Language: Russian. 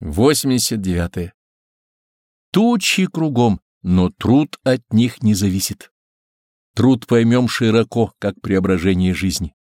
89. -е. Тучи кругом, но труд от них не зависит. Труд поймем широко, как преображение жизни.